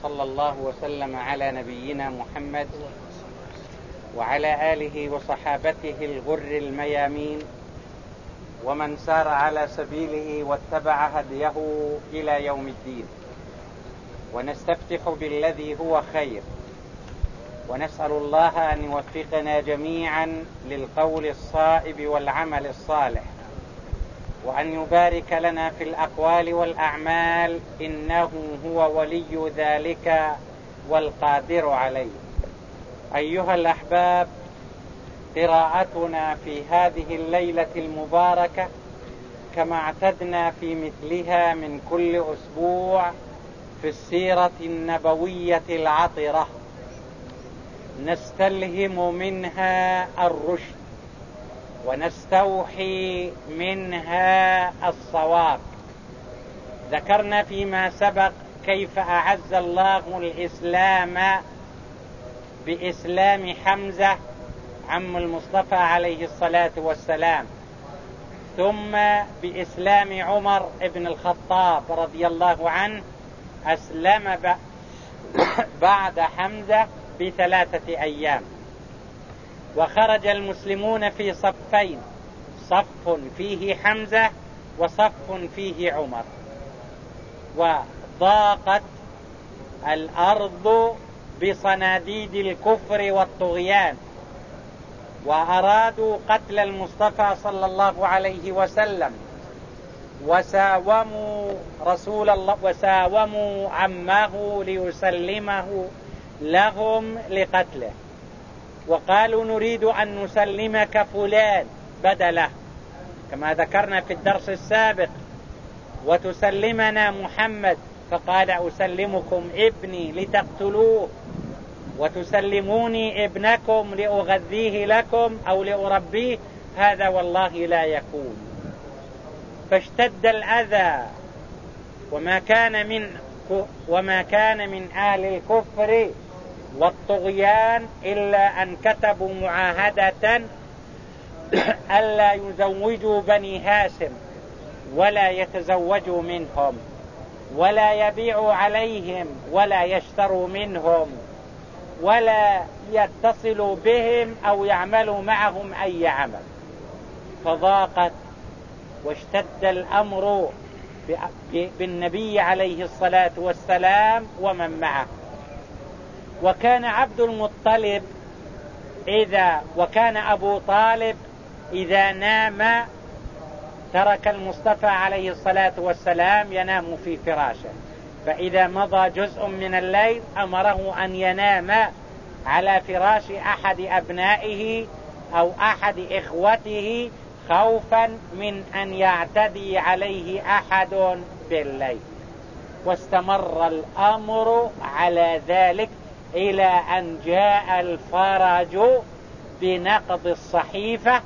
وصلى الله وسلم على نبينا محمد وعلى آله وصحابته الغر الميامين ومن سار على سبيله واتبع هديه إلى يوم الدين. ونستفتح بالذي هو خير. ونسأل الله أن يوفقنا جميعا للقول الصائب والعمل الصالح. وأن يبارك لنا في الأقوال والأعمال إنه هو ولي ذلك والقادر عليه. أيها الأحباب قراءتنا في هذه الليلة المباركة كما اعتدنا في مثلها من كل أسبوع في السيرة النبوية العطرة. نستلهم منها الرشد. ونستوحي منها الصواب. ذكرنا فيما سبق كيف أعز الله الإسلام بإسلام حمزة عم المصطفى عليه الصلاة والسلام ثم بإسلام عمر بن الخطاب رضي الله عنه أسلم بعد حمزة بثلاثة أيام. وخرج المسلمون في صفين. صف فيه حمزة وصف فيه عمر. وضاقت الأرض بصناديد الكفر والطغيان. وأرادوا قتل المصطفى صلى الله عليه وسلم. وساوموا رسول الله وساوموا عمه ليسلمه لهم لقتله. وقالوا نريد أن نسلمك فلان بدله. كما ذكرنا في الدرس السابق وتسلمنا محمد فقال أسلمكم ابني لتقتلوه. وتسلموني ابنكم لأغذيه لكم أو لأربيه هذا والله لا يكون. فاشتد الأذى. وما كان من وما كان من أهل الكفر. والطغيان إلا أن كتبوا معاهدة ألا يزوجوا بني هاشم ولا يتزوجوا منهم ولا يبيعوا عليهم ولا يشتروا منهم ولا يتصلوا بهم أو يعملوا معهم أي عمل. فضاقت واشتد الأمر بالنبي عليه الصلاة والسلام ومن معه. وكان عبد المطلب إذا وكان أبو طالب إذا نام ترك المصطفى عليه الصلاة والسلام ينام في فراشه. فإذا مضى جزء من الليل أمره أن ينام على فراش أحد أبنائه أو أحد إخوته خوفا من أن يعتدي عليه أحد بالليل. واستمر الأمر على ذلك إلى أن جاء الفرج بنقض الصحيفة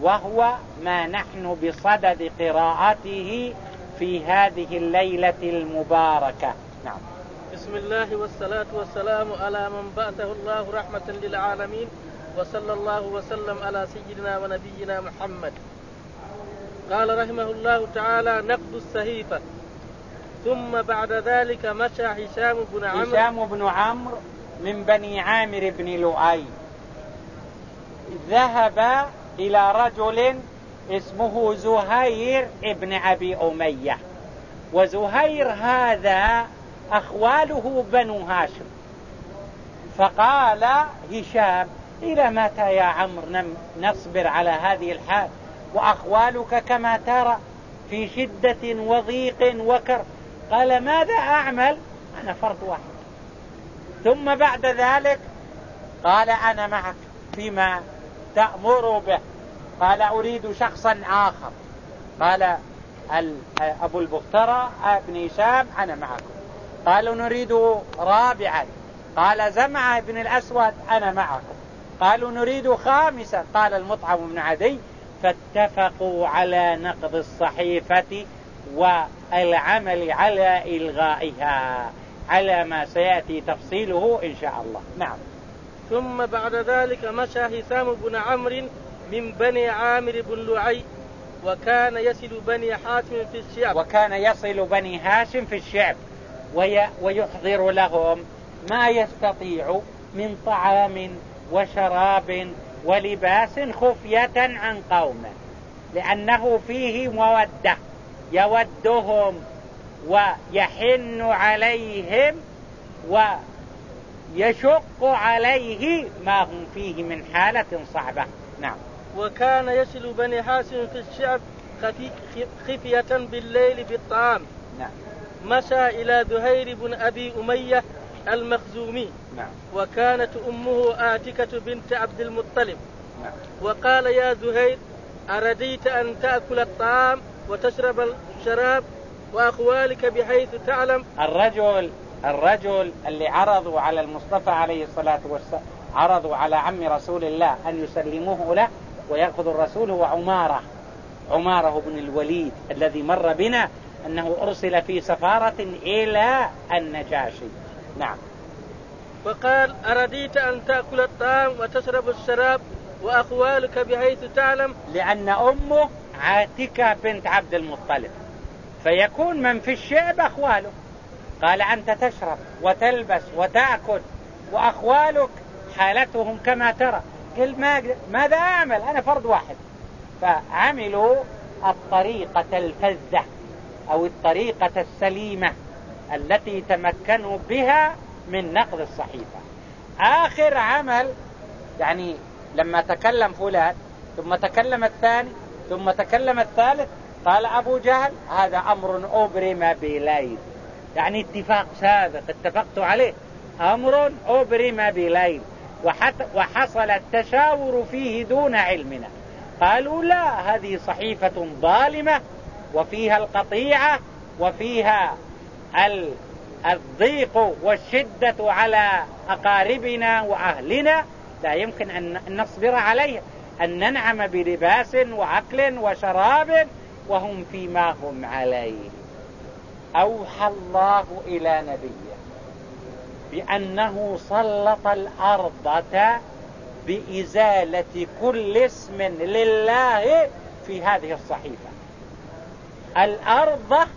وهو ما نحن بصدد قراءته في هذه الليلة المباركة. نعم. بسم الله والصلاة والسلام على من بعثه الله رحمة للعالمين وصلى الله وسلم على سيدنا ونبينا محمد. قال رحمه الله تعالى نقد الصحيفة. ثم بعد ذلك مشى هشام بن عمرو. هشام بن عمرو من بني عامر بن لؤي. ذهب إلى رجل اسمه زهير ابن أبي أمية. وزهير هذا أخواله بنو هاشم. فقال هشام إلى متى يا عمرو نصبر على هذه الحال؟ وأخوالك كما ترى في شدة وضيق وكر. قال ماذا أعمل؟ أنا فرد واحد. ثم بعد ذلك قال أنا معك فيما تأمر به. قال أريد شخصا آخر. قال أبو البخترة ابن هشام أنا معكم قالوا نريد رابعا. قال زمعة بن الأسود أنا معكم قالوا نريد خامسا. قال المطعم بن عدي فاتفقوا على نقض الصحيفة والعمل على إلغائها. على ما سيأتي تفصيله إن شاء الله. نعم. ثم بعد ذلك مشى هشام بن عمرو من بني عامر بن لعي وكان يصل بني حاتم في الشعب. وكان يصل بني هاشم في الشعب ويحضر لهم ما يستطيع من طعام وشراب ولباس خفية عن قومه لأنه فيه مودة يودهم ويحن عليهم ويشق عليه ما هم فيه من حالة صعبة. نعم. وكان يسل بني حاسم في الشعب خفية بالليل بالطعام. نعم. مشى إلى زهير بن أبي أمية المخزومي. نعم. وكانت أمه آتكة بنت عبد المطلب. نعم. وقال يا زهير أرديت أن تأكل الطعام وتشرب الشراب وأخوالك بحيث تعلم. الرجل الرجل اللي عرضوا على المصطفى عليه الصلاة والسلام عرضوا على عم رسول الله أن يسلموه له ويأخذ الرسول هو عمارة. عمارة بن الوليد الذي مر بنا أنه أرسل في سفارة إلى النجاشي. نعم. وقال أرديت أن تأكل الطعام وتشرب الشراب وأخوالك بحيث تعلم. لأن أمه عاتكة بنت عبد المطلب. فيكون من في الشعب أخواله قال أنت تشرب وتلبس وتأكل وأخوالك حالتهم كما ترى. قل ما ماذا أعمل؟ أنا فرد واحد. فعملوا الطريقة الفذة أو الطريقة السليمة التي تمكنوا بها من نقض الصحيفة. آخر عمل يعني لما تكلم فلان ثم تكلم الثاني ثم تكلم الثالث قال أبو جهل هذا أمر أبرم بليل. يعني اتفاق سابق اتفقت عليه. أمر أبرم بليل. وحصل التشاور فيه دون علمنا. قالوا لا هذه صحيفة ظالمة وفيها القطيعة وفيها الضيق والشدة على أقاربنا وأهلنا. لا يمكن أن نصبر عليها أن ننعم بلباس وعقل وشراب وهم فيما هم عليه. أوحى الله إلى نبيه بأنه سلط الأرض بإزالة كل اسم لله في هذه الصحيفة. الأرض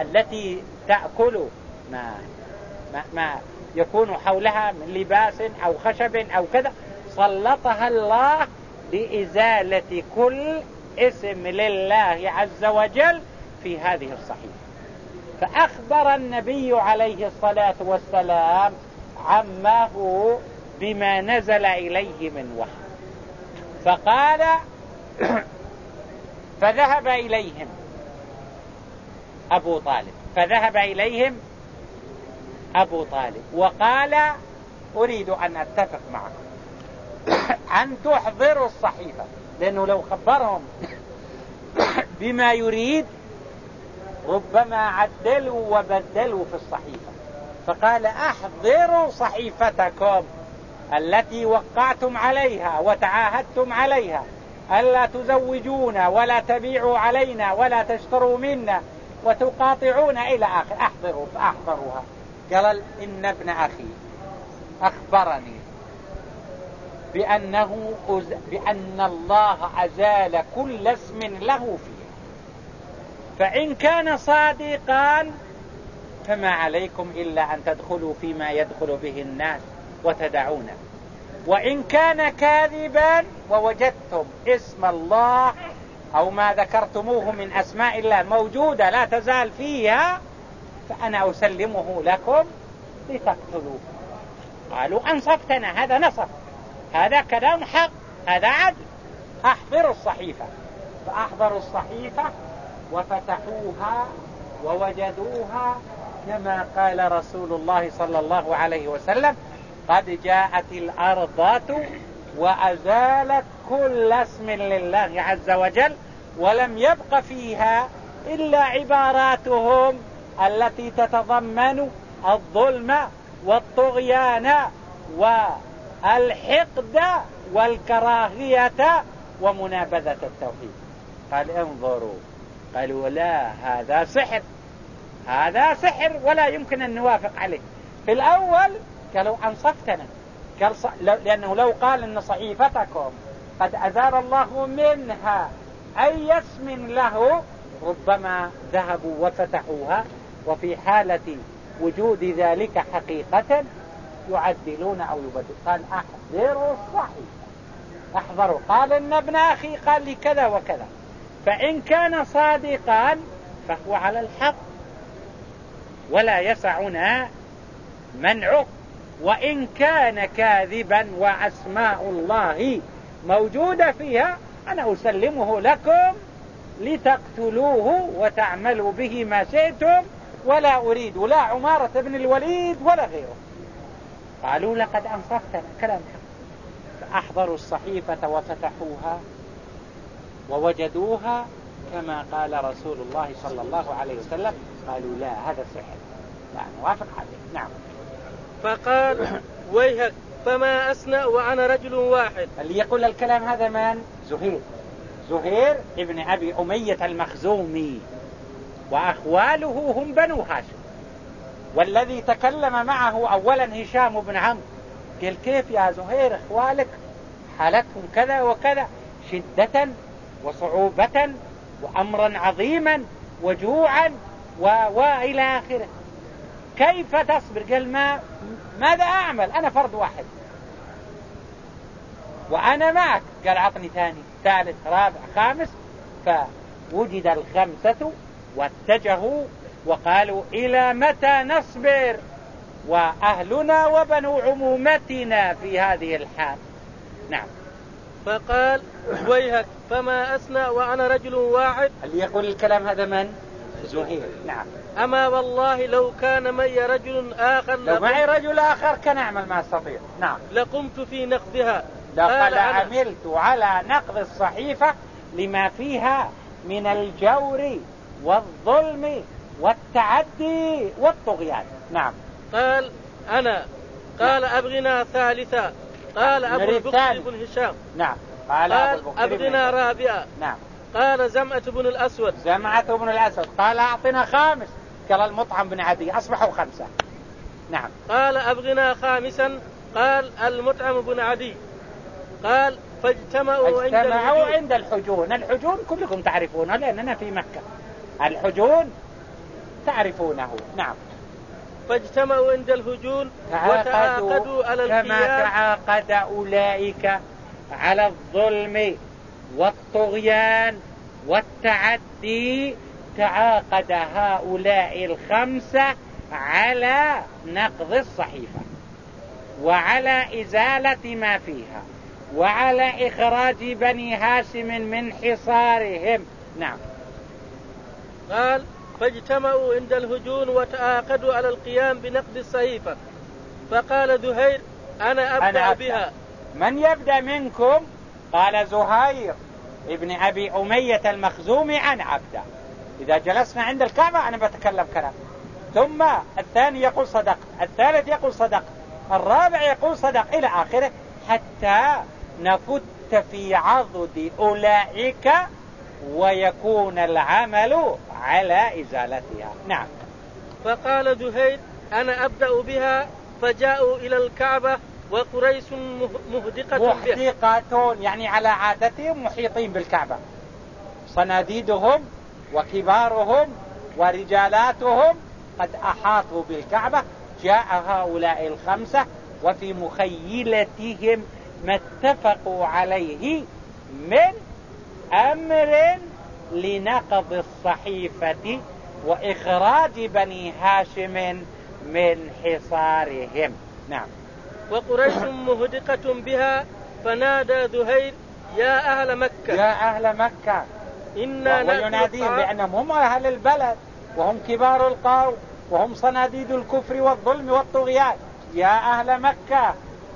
التي تأكل ما, ما, ما يكون حولها من لباس أو خشب أو كذا سلطها الله لإزالة كل اسم لله عز وجل في هذه الصحيفة. فأخبر النبي عليه الصلاة والسلام عماه بما نزل إليه من وحي. فقال فذهب إليهم أبو طالب. فذهب إليهم أبو طالب. وقال أريد أن أتفق معكم. أن تحضروا الصحيفة. لأنه لو خبرهم بما يريد ربما عدلوا وبدلوا في الصحيفة. فقال أحضروا صحيفتكم التي وقعتم عليها وتعاهدتم عليها. ألا تزوجونا ولا تبيعوا علينا ولا تشتروا منا وتقاطعون إلى آخر. أحضروا فأحضروها. قال إن ابن أخي أخبرني بأنه أز... بأن الله أزال كل اسم له فيه. فإن كان صادقا فما عليكم إلا أن تدخلوا فيما يدخل به الناس وتدعونه. وإن كان كاذبا ووجدتم اسم الله أو ما ذكرتموه من أسماء الله موجودة لا تزال فيها فأنا أسلمه لكم لتقتلوه. قالوا أنصفتنا هذا نصف هذا كلام حق هذا عدل. أحضروا الصحيفة. فأحضروا الصحيفة وفتحوها ووجدوها كما قال رسول الله صلى الله عليه وسلم قد جاءت الأرضات وأزالت كل اسم لله عز وجل ولم يبق فيها إلا عباراتهم التي تتضمن الظلم والطغيان والحقد والكراهية ومنابذة التوحيد. قال انظروا قالوا لا هذا سحر. هذا سحر ولا يمكن أن نوافق عليه. في الأول قالوا أنصفتنا. قال ص... لأنه لو قال أن صحيفتكم قد أزال الله منها أي اسم له ربما ذهبوا وفتحوها وفي حالة وجود ذلك حقيقة يعدلون أو يبدلون. قال أحذروا الصحيح. احذروا قال إن ابن أخي قال لي كذا وكذا. فإن كان صادقا فهو على الحق. ولا يسعنا منعه. وإن كان كاذبا وأسماء الله موجودة فيها أنا أسلمه لكم لتقتلوه وتعملوا به ما شئتم. ولا أريد لا عمارة بن الوليد ولا غيره. قالوا لقد أنصفتنا كلام فأحضروا الصحيفة وفتحوها ووجدوها كما قال رسول الله صلى الله عليه وسلم. قالوا لا هذا سحر. لا نوافق عليه. نعم. فقال ويهك فما أسنأ وأنا رجل واحد. اللي يقول الكلام هذا من؟ زهير. زهير ابن أبي أمية المخزومي. وأخواله هم بنو هاشم. والذي تكلم معه أولا هشام بن عمرو قال كيف يا زهير اخوالك حالتهم كذا وكذا شدة وصعوبة وأمرا عظيما وجوعا. وإلى آخره. كيف تصبر؟ قال ما ماذا أعمل؟ أنا فرد واحد. وأنا معك قال عطني ثاني ثالث رابع خامس فوجد الخمسة واتجهوا وقالوا إلى متى نصبر؟ وأهلنا وبنو عمومتنا في هذه الحال. نعم. فقال ويهك فما أسنى وأنا رجل واحد. اللي يقول الكلام هذا من؟ زهير نعم. أما والله لو كان معي رجل آخر لو معي رجل آخر كان أعمل ما أستطيع. نعم. لقمت في نقدها. لقد عملت على نقض الصحيفة لما فيها من الجور والظلم والتعدي والطغيان. نعم. قال أنا قال نعم. أبغنا ثالثا قال أبو البكر بن هشام. نعم. قال, قال أبغنا رابعا نعم. قال زمعة بن الأسود. زمعة بن الأسود. قال أعطنا خامس. قال المطعم بن عدي. أصبحوا خمسة. نعم. قال أبغنا خامسا. قال المطعم بن عدي. قال فاجتمعوا عند اجتمعوا عند الحجون. الحجون كلكم تعرفونه لأننا في مكة. الحجون تعرفونه. نعم. فاجتمعوا عند الهجون وتعاقدوا على كما تعاقد أولئك على الظلم والطغيان والتعدي. تعاقد هؤلاء الخمسة على نقض الصحيفة وعلى إزالة ما فيها وعلى إخراج بني هاشم من حصارهم. نعم. قال فاجتمعوا عند الهجون وتعاقدوا على القيام بنقد الصحيفة. فقال زهير أنا أبدأ, أنا أبدأ. بها. من يبدأ منكم؟ قال زهير ابن أبي أمية المخزومي أنا أبدأ. إذا جلسنا عند الكعبة أنا بتكلم كلام. ثم الثاني يقول صدق الثالث يقول صدق الرابع يقول صدق إلى آخره حتى نفت في عضد أولئك ويكون العمل على إزالتها. نعم. فقال زهير أنا أبدأ بها فجاءوا إلى الكعبة وقريش مهدقة محدقة يعني على عادتهم محيطين بالكعبة. صناديدهم وكبارهم ورجالاتهم قد أحاطوا بالكعبة. جاء هؤلاء الخمسة وفي مخيلتهم ما اتفقوا عليه من أمر لنقض الصحيفة وإخراج بني هاشم من حصارهم. نعم. وقريش مهدقة بها فنادى زهير يا أهل مكة. يا أهل مكة. إنا ويناديهم بأنهم هم أهل البلد وهم كبار القوم وهم صناديد الكفر والظلم والطغيان. يا أهل مكة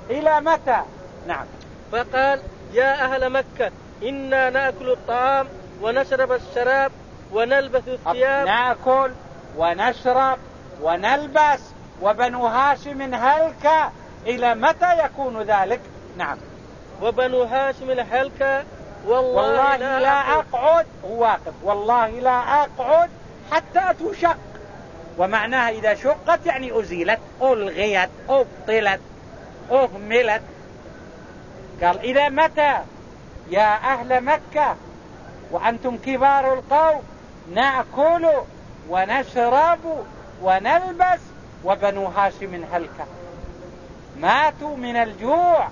إلى متى؟ نعم. فقال يا أهل مكة إنا نأكل الطعام ونشرب الشراب ونلبس الثياب. نأكل ونشرب ونلبس وبنو هاشم هلك إلى متى يكون ذلك؟ نعم. وبنو هاشم الهلك والله, والله لا, لا أقعد. هو واقف. والله لا أقعد حتى تشق ومعناها إذا شقت يعني أزيلت ألغيت أبطلت أهملت. قال إلى متى يا أهل مكة؟ وأنتم كبار القوم نأكل ونشرب ونلبس وبنو هاشم هلكة ماتوا من الجوع.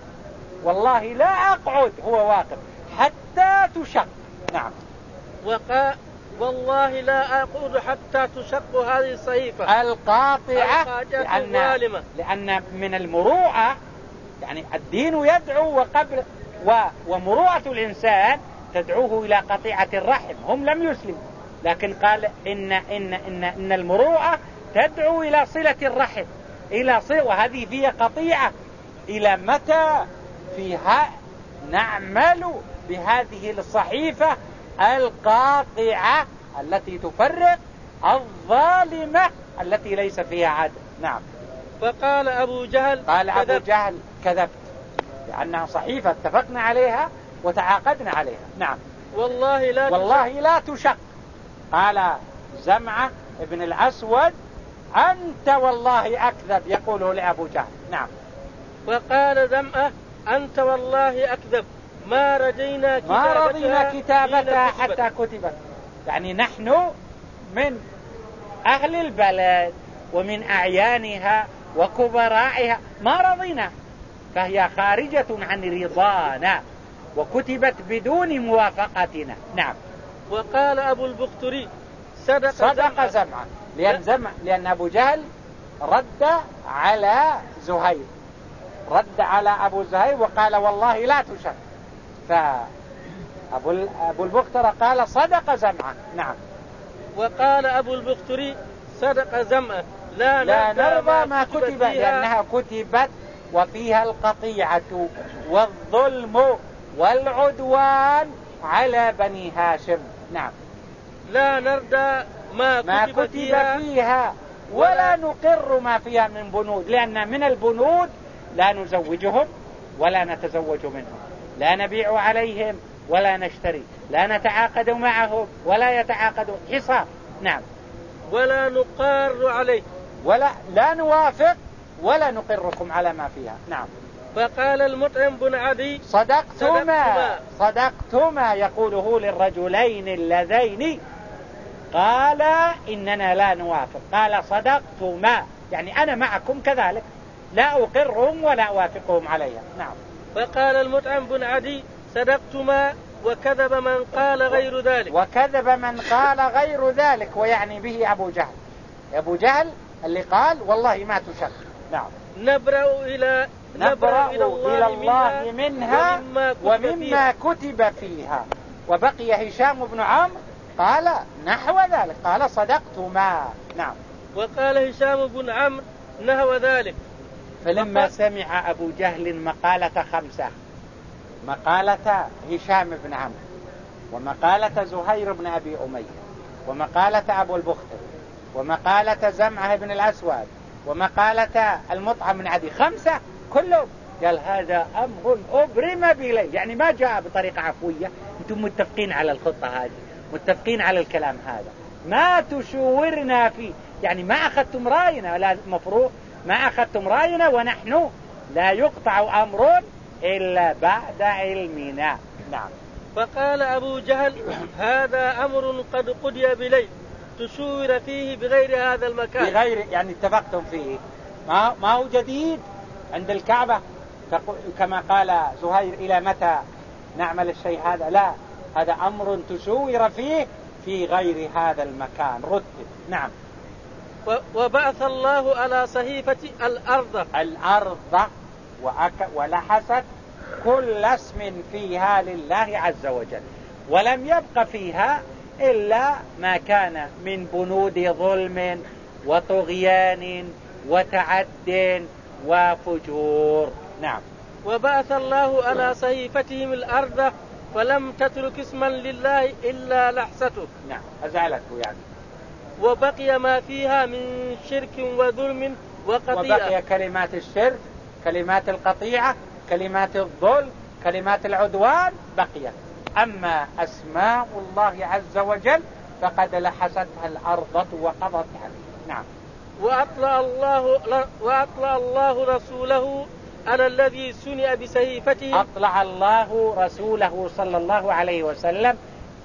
والله لا أقعد هو واقف حتى تشق. نعم. وقال والله لا أقعد حتى تشق هذه الصحيفة. القاطعة لأن, لأن من المروءة يعني الدين يدعو وقبل و ومروءة الإنسان تدعوه إلى قطيعة الرحم. هم لم يسلموا لكن قال إن, إن, إن, إن المروءة تدعو إلى صلة الرحم. إلى صلة وهذه فيها قطيعة. إلى متى فيها نعمل بهذه الصحيفة القاطعة التي تفرق الظالمة التي ليس فيها عدل؟ نعم. فقال أبو جهل قال أبو جهل كذبت. لأنها صحيفة اتفقنا عليها. وتعاقدنا عليها. نعم. والله لا والله لا تشق قال زمعة ابن الأسود أنت والله أكذب يقوله لأبو جهل. نعم. وقال زمعة أنت والله أكذب. ما رجينا كتابتها ما رضينا كتابتها حتى كتبت. يعني نحن من أهل البلد ومن أعيانها وكبرائها. ما رضينا. فهي خارجة عن رضانا. وكتبت بدون موافقتنا. نعم. وقال أبو البختري صدق, صدق زمعة لأن, زمع لأن أبو جهل رد على زهير. رد على أبو زهير وقال والله لا تشك. فأبو أبو البختر قال صدق زمعة نعم. وقال أبو البختري صدق زمعة لا, لا نرضى ما كتب لأنها كتبت وفيها القطيعة والظلم والعدوان على بني هاشم. نعم. لا نرضى ما كتب, ما كتب فيها, فيها ولا نقر ما فيها من بنود لأن من البنود لا نزوجهم ولا نتزوج منهم لا نبيع عليهم ولا نشتري لا نتعاقد معهم ولا يتعاقدون حصار. نعم. ولا نقار عليه ولا لا نوافق ولا نقركم على ما فيها. نعم. فقال المطعم بن عدي صدقتما صدقتما. يقوله للرجلين اللذين. قال إننا لا نوافق. قال صدقتما يعني أنا معكم كذلك. لا أقرهم ولا أوافقهم عليها نعم. فقال المطعم بن عدي صدقتما وكذب من قال غير ذلك. وكذب من قال غير ذلك ويعني به أبو جهل. أبو جهل اللي قال والله ما تشك. نعم. نبرأ إلى نبرأ إلى الله, منها, ومما, كتب, فيها. وبقي هشام بن عمرو قال نحو ذلك. قال صدقت ما نعم. وقال هشام بن عمرو نحو ذلك. فلما سمع أبو جهل مقالة خمسة. مقالة هشام بن عمرو ومقالة زهير بن أبي أمية ومقالة أبو البختر ومقالة زمعة بن الأسود ومقالة المطعم بن عدي. خمسة. كلهم. قال هذا أمر أبرم بلي يعني ما جاء بطريقة عفوية. أنتم متفقين على الخطة هذه. متفقين على الكلام هذا. ما تشورنا فيه. يعني ما أخذتم رأينا. لا مفروض. ما أخذتم رأينا ونحن لا يقطع أمر إلا بعد علمنا. نعم. فقال أبو جهل هذا أمر قد قضي بليل. تشور فيه بغير هذا المكان. بغير يعني اتفقتم فيه. ما, ما هو جديد؟ عند الكعبة؟ كما قال زهير إلى متى نعمل الشيء هذا؟ لا هذا أمر تشور فيه في غير هذا المكان. رتب. نعم. وبعث الله على صحيفة الأرض. الأرض وأك ولحست كل اسم فيها لله عز وجل. ولم يبق فيها إلا ما كان من بنود ظلم وطغيان وتعد وفجور. نعم. وبعث الله على صحيفتهم الأرض فلم تترك اسما لله إلا لحسته. نعم. أزعلته يعني. وبقي ما فيها من شرك وظلم وقطيعة وبقي كلمات الشرك كلمات القطيعة كلمات الظلم كلمات العدوان بقيت. أما أسماء الله عز وجل فقد لحستها الأرض وقضت عليه. نعم. وأطلع الله, وأطلع الله رسوله على الذي سنئ بسهيفته أطلع الله رسوله صلى الله عليه وسلم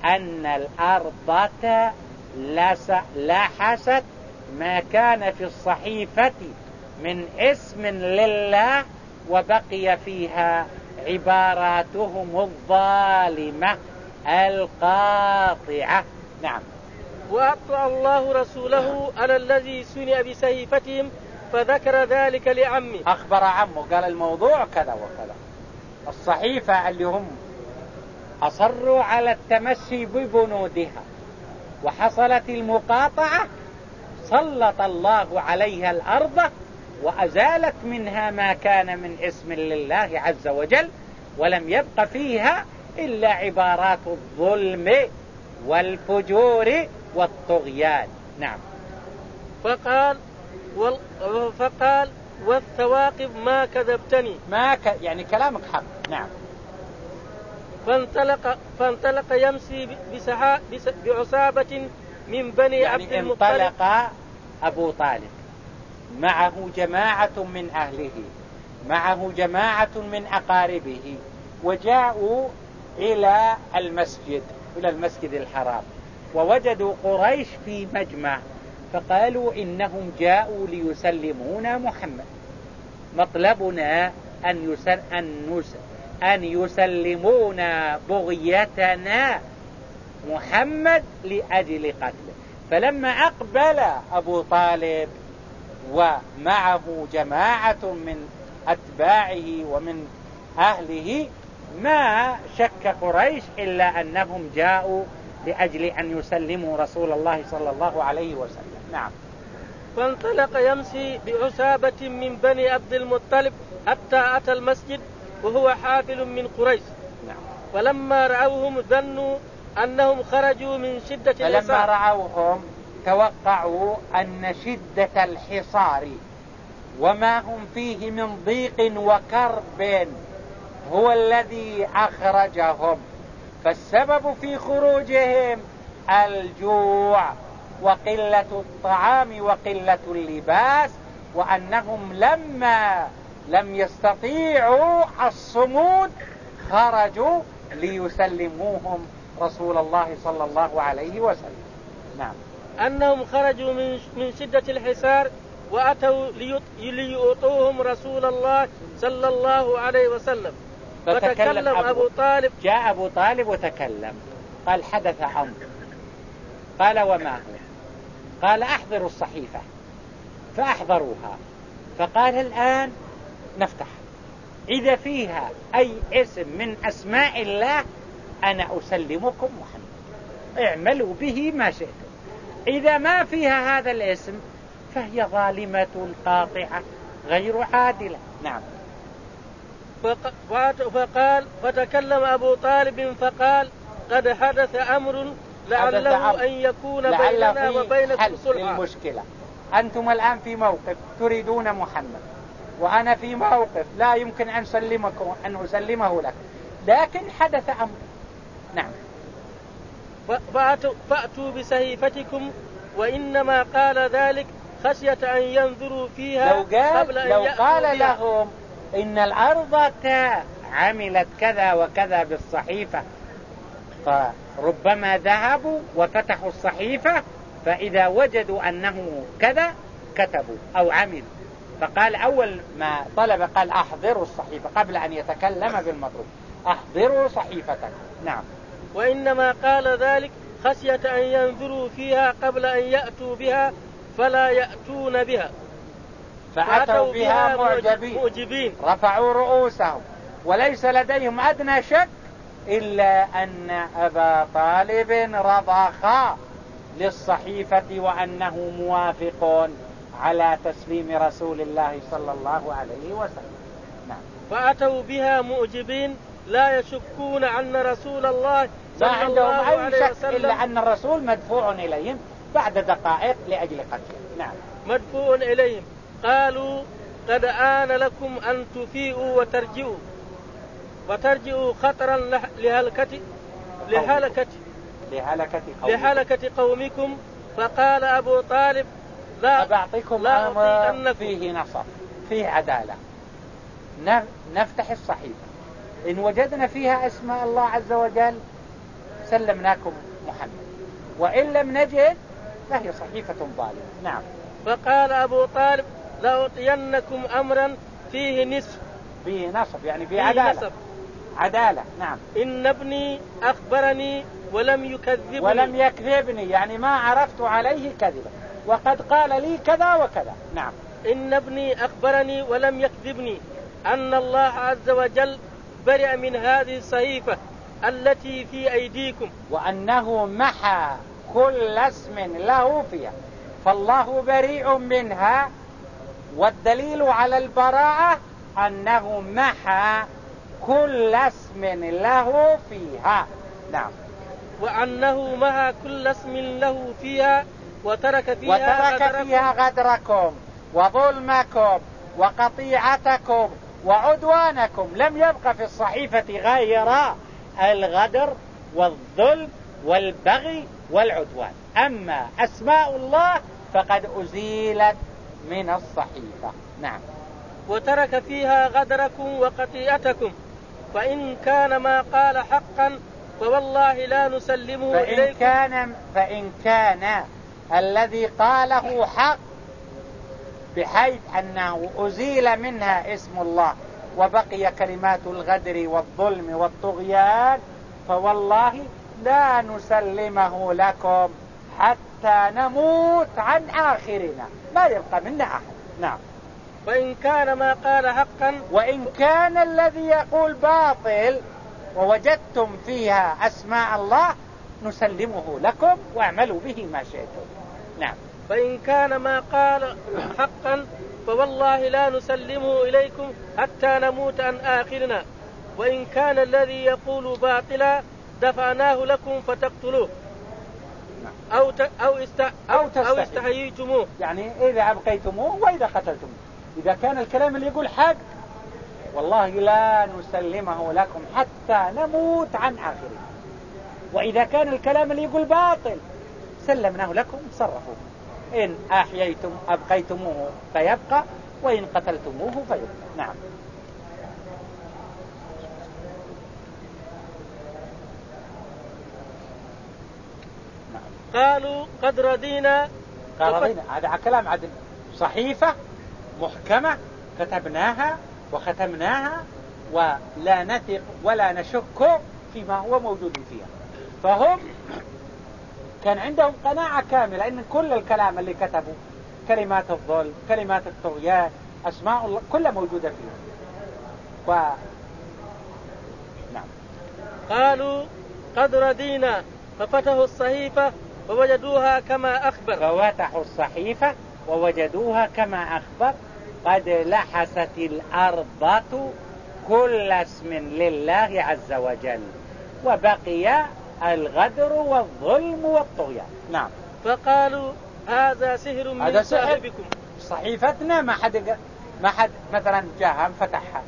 أن الأرض لحست ما كان في الصحيفة من اسم لله وبقي فيها عباراتهم الظالمة القاطعة. نعم. وأطلع الله رسوله على الذي سنئ بسيفتهم فذكر ذلك لعمه. أخبر عمه قال الموضوع كذا وكذا. الصحيفة اللي هم أصروا على التمشي ببنودها وحصلت المقاطعة سلط الله عليها الأرض وأزالت منها ما كان من اسم لله عز وجل ولم يبق فيها إلا عبارات الظلم والفجور والطغيان. نعم. فقال وال... فقال والثواقب ما كذبتني. ما ك... يعني كلامك حق. نعم. فانطلق فانطلق يمشي بسحا... بس... بعصابة من بني يعني عبد المطلب. انطلق أبو طالب. معه جماعة من أهله. معه جماعة من أقاربه. وجاءوا إلى المسجد إلى المسجد الحرام. ووجدوا قريش في مجمع فقالوا إنهم جاءوا ليسلمونا محمد. مطلبنا أن, يسل أن, أن يسلمونا بغيتنا محمد لأجل قتله. فلما أقبل أبو طالب ومعه جماعة من أتباعه ومن أهله ما شك قريش إلا أنهم جاءوا لأجل أن يسلموا رسول الله صلى الله عليه وسلم. نعم. فانطلق يمشي بعسابة من بني عبد المطلب حتى أتى المسجد وهو حافل من قريش. نعم. فلما رأوهم ظنوا أنهم خرجوا من شدة فلما رأوهم توقعوا أن شدة الحصار وما هم فيه من ضيق وكرب هو الذي أخرجهم. فالسبب في خروجهم الجوع وقلة الطعام وقلة اللباس وأنهم لما لم يستطيعوا الصمود خرجوا ليسلموهم رسول الله صلى الله عليه وسلم. نعم. أنهم خرجوا من من شدة الحسار وأتوا ليعطوهم رسول الله صلى الله عليه وسلم. فتكلم أبو, أبو طالب. جاء أبو طالب وتكلم. قال حدث أمر قال وما هو؟ قال أحضروا الصحيفة. فأحضروها. فقال الآن نفتح. إذا فيها أي اسم من أسماء الله أنا أسلمكم محمد. اعملوا به ما شئتم. إذا ما فيها هذا الاسم فهي ظالمة قاطعة غير عادلة. نعم. فقال فتكلم أبو طالب فقال قد حدث أمر لعله أن يكون بيننا وبينكم صلحا المشكلة. أنتم الآن في موقف تريدون محمد. وأنا في موقف لا يمكن أن أسلمكم أن أسلمه لك. لكن حدث أمر. نعم. فأتوا, بسهيفتكم وإنما قال ذلك خشية أن ينظروا فيها لو قال قبل أن لو قال لهم إن الأرض عملت كذا وكذا بالصحيفة. فربما ذهبوا وفتحوا الصحيفة فإذا وجدوا أنه كذا كتبوا أو عملوا. فقال أول ما طلب قال أحضروا الصحيفة قبل أن يتكلم بالمطلوب. أحضروا صحيفتك. نعم. وإنما قال ذلك خشية أن ينظروا فيها قبل أن يأتوا بها فلا يأتون بها. فأتوا بها معجبين, معجبين. رفعوا رؤوسهم. وليس لديهم أدنى شك إلا أن أبا طالب رضخ للصحيفة وأنه موافق على تسليم رسول الله صلى الله عليه وسلم. نعم. فأتوا بها مؤجبين لا يشكون أن رسول الله صلى الله عليه وسلم إلا أن الرسول مدفوع إليهم بعد دقائق لأجل قتله نعم. مدفوع إليهم. قالوا قد آن لكم أن تفيئوا وترجعوا. وترجعوا خطرا لهلكة لهلكة لهلكة قومكم, لهلكة قومكم. فقال أبو طالب لا أبعطيكم لا أمر فيه نصر فيه عدالة. نفتح الصحيفة إن وجدنا فيها أسماء الله عز وجل سلمناكم محمد. وإن لم نجد فهي صحيفة ظالمة. نعم. فقال أبو طالب لأعطينكم أمرا فيه نصف. فيه نصب يعني فيه فيه عدالة. نصب عدالة نعم. إن ابني أخبرني ولم يكذبني. ولم يكذبني يعني ما عرفت عليه كذبا وقد قال لي كذا وكذا نعم. إن ابني أخبرني ولم يكذبني. أن الله عز وجل برئ من هذه الصحيفة التي في أيديكم. وأنه محى كل اسم له فيها. فالله بريء منها والدليل على البراءة أنه محى كل اسم له فيها. نعم. وأنه مها كل اسم له فيها وترك فيها وترك غدركم. فيها غدركم وظلمكم وقطيعتكم وعدوانكم. لم يبق في الصحيفة غير الغدر والظلم والبغي والعدوان. أما أسماء الله فقد أزيلت من الصحيفة. نعم. وترك فيها غدركم وقطيعتكم. فإن كان ما قال حقا فوالله لا نسلمه فإن إليكم. كان, فإن كان الذي قاله حق بحيث أنه أزيل منها اسم الله وبقي كلمات الغدر والظلم والطغيان فوالله لا نسلمه لكم حتى نموت عن آخرنا. ما يبقى منا أحد. نعم. فإن كان ما قال حقا وإن كان الذي يقول باطل ووجدتم فيها أسماء الله نسلمه لكم واعملوا به ما شئتم. نعم. فإن كان ما قال حقا فوالله لا نسلمه إليكم حتى نموت عن آخرنا. وإن كان الذي يقول باطلا دفعناه لكم فتقتلوه. أو ت... أو است... أو تستحيي. أو استحييتموه. يعني إذا أبقيتموه وإذا قتلتموه. إذا كان الكلام اللي يقول حق والله لا نسلمه لكم حتى نموت عن آخرنا وإذا كان الكلام اللي يقول باطل سلمناه لكم تصرفوا إن أحييتم أبقيتموه فيبقى وإن قتلتموه فيبقى. نعم. قالوا قد رضينا. قال رضينا. هذا كلام عدل. صحيفة محكمة كتبناها وختمناها ولا نثق ولا نشك فيما هو موجود فيها. فهم كان عندهم قناعة كاملة إن كل الكلام اللي كتبوا كلمات الظلم كلمات الطغيان أسماء الله كلها موجودة فيها. و نعم. قالوا قد رضينا. ففتحوا الصحيفة ووجدوها كما أخبر. ففتحوا الصحيفة ووجدوها كما أخبر. قد لحست الأرض كل اسم لله عز وجل وبقي الغدر والظلم والطغيان. نعم. فقالوا هذا سحر من هذا. صاحبكم. صحيفتنا ما حد ما حد مثلا جاءها فتحها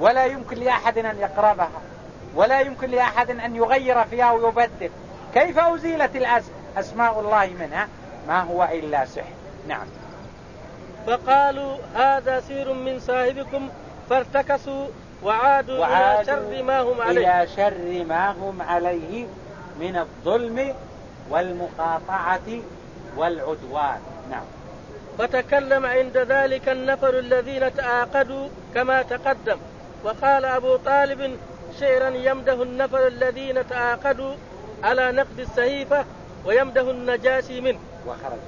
ولا يمكن لأحد أن يقربها ولا يمكن لأحد أن يغير فيها ويبدل. كيف أزيلت الأس- أسماء الله منها؟ ما هو إلا سحر. نعم. فقالوا هذا سحر من صاحبكم فارتكسوا وعادوا, إلى وعادوا شر ما هم عليه. إلى شر ما هم عليه من الظلم والمقاطعة والعدوان. نعم. فتكلم عند ذلك النفر الذين تعاقدوا كما تقدم. وقال أبو طالب شعرا يمده النفر الذين تعاقدوا على نقد الصحيفة ويمده النجاشي منه. وخرج.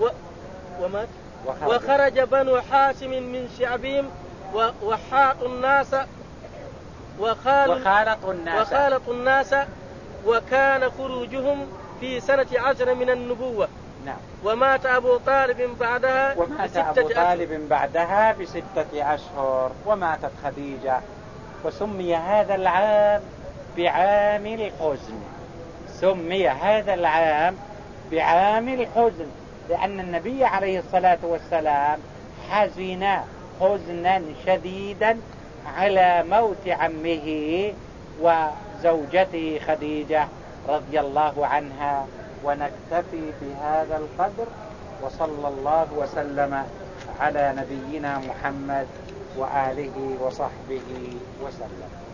و... ومات. وخرج, وخرج بنو حاشم من شعبهم و... وحاطوا الناس وخالوا وخالطوا الناس. وخالطوا الناس وكان خروجهم في سنة عشر من النبوة. نعم. ومات أبو طالب بعدها ومات بستة أبو أشهر. طالب بعدها بستة أشهر. وماتت خديجة. وسمي هذا العام بعام الحزن. سمي هذا العام بعام الحزن لأن النبي عليه الصلاة والسلام حزن حزنا شديدا على موت عمه وزوجته خديجة رضي الله عنها. ونكتفي بهذا القدر وصلى الله وسلم على نبينا محمد وآله وصحبه وسلم.